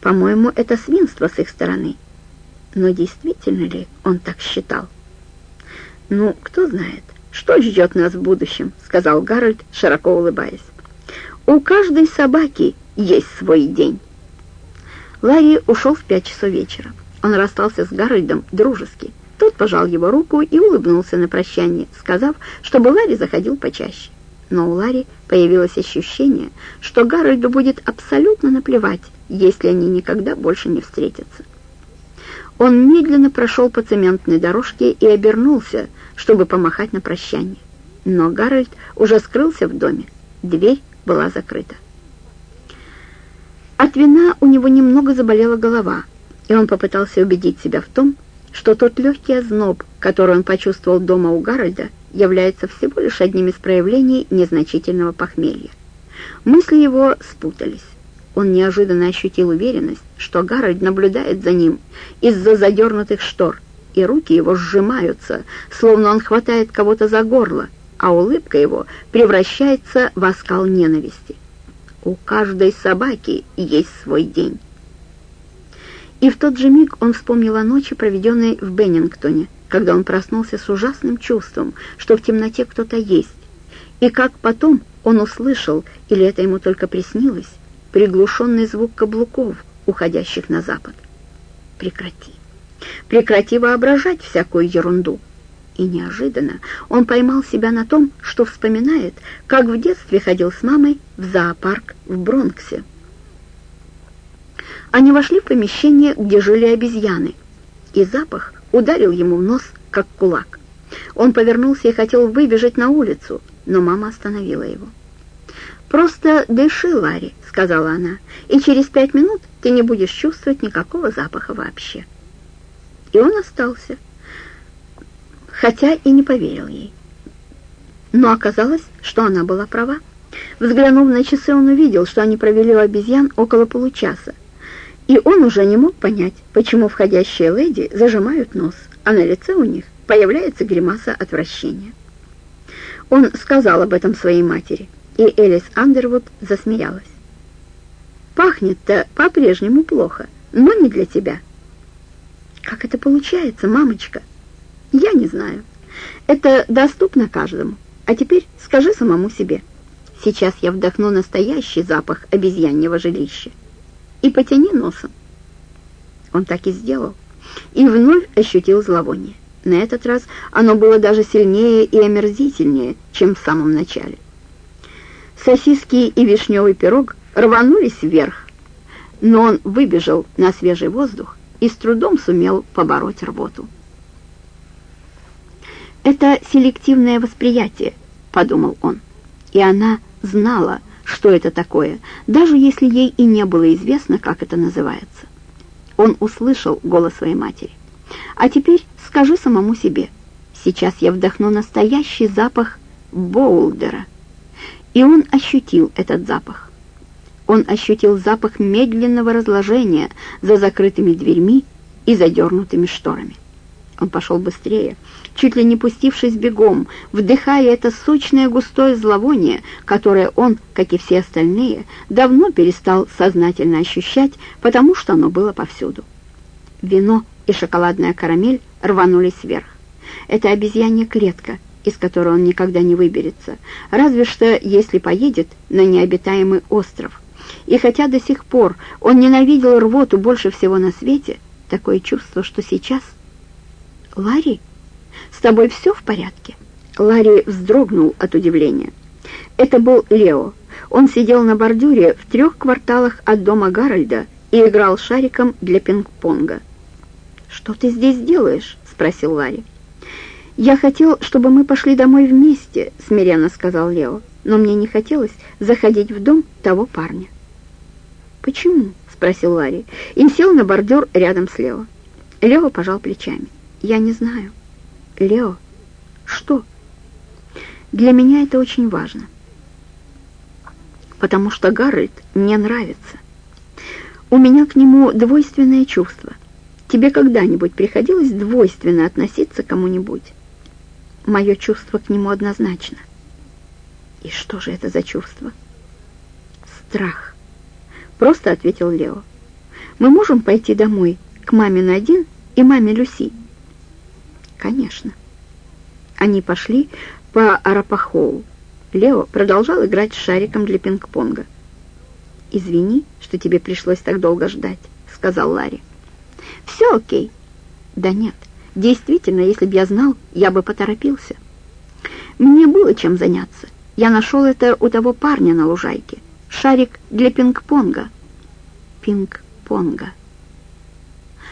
По-моему, это свинство с их стороны. Но действительно ли он так считал? «Ну, кто знает, что ждет нас в будущем», — сказал Гарольд, широко улыбаясь. «У каждой собаки есть свой день». Ларри ушел в пять часов вечера. Он расстался с Гарольдом дружески. Тот пожал его руку и улыбнулся на прощание, сказав, чтобы Ларри заходил почаще. Но у Ларри появилось ощущение, что Гарольду будет абсолютно наплевать, если они никогда больше не встретятся. Он медленно прошел по цементной дорожке и обернулся, чтобы помахать на прощание. Но Гарольд уже скрылся в доме. Дверь была закрыта. От вина у него немного заболела голова, и он попытался убедить себя в том, что тот легкий озноб, который он почувствовал дома у Гарольда, является всего лишь одним из проявлений незначительного похмелья. Мысли его спутались. Он неожиданно ощутил уверенность, что Гарольд наблюдает за ним из-за задернутых штор, и руки его сжимаются, словно он хватает кого-то за горло, а улыбка его превращается в оскал ненависти. У каждой собаки есть свой день. И в тот же миг он вспомнил о ночи, проведенной в Беннингтоне, когда он проснулся с ужасным чувством, что в темноте кто-то есть, и как потом он услышал, или это ему только приснилось, приглушенный звук каблуков, уходящих на запад. Прекрати. Прекрати воображать всякую ерунду. И неожиданно он поймал себя на том, что вспоминает, как в детстве ходил с мамой в зоопарк в Бронксе. Они вошли в помещение, где жили обезьяны, и запах ударил ему в нос, как кулак. Он повернулся и хотел выбежать на улицу, но мама остановила его. «Просто дыши, Ларри», — сказала она, «и через пять минут ты не будешь чувствовать никакого запаха вообще». И он остался, хотя и не поверил ей. Но оказалось, что она была права. Взглянув на часы, он увидел, что они провели у обезьян около получаса, и он уже не мог понять, почему входящие леди зажимают нос, а на лице у них появляется гримаса отвращения. Он сказал об этом своей матери — и Элис Андервуд засмеялась. «Пахнет-то по-прежнему плохо, но не для тебя». «Как это получается, мамочка?» «Я не знаю. Это доступно каждому. А теперь скажи самому себе. Сейчас я вдохну настоящий запах обезьяньего жилища. И потяни носом». Он так и сделал. И вновь ощутил зловоние. На этот раз оно было даже сильнее и омерзительнее, чем в самом начале. Сосиски и вишневый пирог рванулись вверх, но он выбежал на свежий воздух и с трудом сумел побороть рвоту. «Это селективное восприятие», — подумал он, и она знала, что это такое, даже если ей и не было известно, как это называется. Он услышал голос своей матери. «А теперь скажи самому себе, сейчас я вдохну настоящий запах Боулдера». И он ощутил этот запах. Он ощутил запах медленного разложения за закрытыми дверьми и задернутыми шторами. Он пошел быстрее, чуть ли не пустившись бегом, вдыхая это сочное густое зловоние, которое он, как и все остальные, давно перестал сознательно ощущать, потому что оно было повсюду. Вино и шоколадная карамель рванулись вверх. Это обезьянья клетка — из которой он никогда не выберется, разве что если поедет на необитаемый остров. И хотя до сих пор он ненавидел рвоту больше всего на свете, такое чувство, что сейчас... «Ларри, с тобой все в порядке?» Ларри вздрогнул от удивления. Это был Лео. Он сидел на бордюре в трех кварталах от дома Гарольда и играл шариком для пинг-понга. «Что ты здесь делаешь?» — спросил Ларри. «Я хотел, чтобы мы пошли домой вместе», — смиренно сказал Лео, «но мне не хотелось заходить в дом того парня». «Почему?» — спросил Ларри и сел на бордюр рядом с Лео. Лео пожал плечами. «Я не знаю». «Лео, что?» «Для меня это очень важно, потому что Гарольд мне нравится. У меня к нему двойственное чувство. Тебе когда-нибудь приходилось двойственно относиться к кому-нибудь?» Мое чувство к нему однозначно. И что же это за чувство? Страх. Просто ответил Лео. Мы можем пойти домой, к маме Надин и маме Люси?» «Конечно». Они пошли по Арапахоу. Лео продолжал играть с шариком для пинг-понга. «Извини, что тебе пришлось так долго ждать», — сказал Ларри. «Все окей». «Да нет, действительно, если б я знал, я бы поторопился». «Мне было чем заняться. Я нашел это у того парня на лужайке. Шарик для пинг-понга». «Пинг-понга».